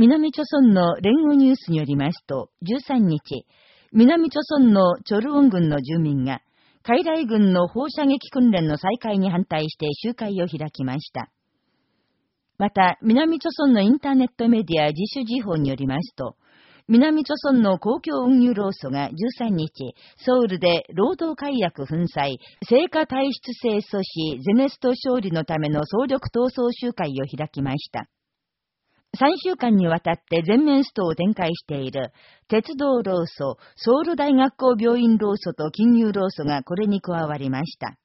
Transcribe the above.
南朝村の連合ニュースによりますと、13日、南朝村のチョルウォン郡の住民が、海来軍の放射撃訓練の再開に反対して集会を開きました。また、南朝村のインターネットメディア自主時報によりますと、南朝村の公共運輸労組が13日、ソウルで労働解約粉砕、成果体質性阻止、ゼネスト勝利のための総力闘争集会を開きました。3週間にわたって全面ストを展開している、鉄道労組、ソウル大学校病院労組と金融労組がこれに加わりました。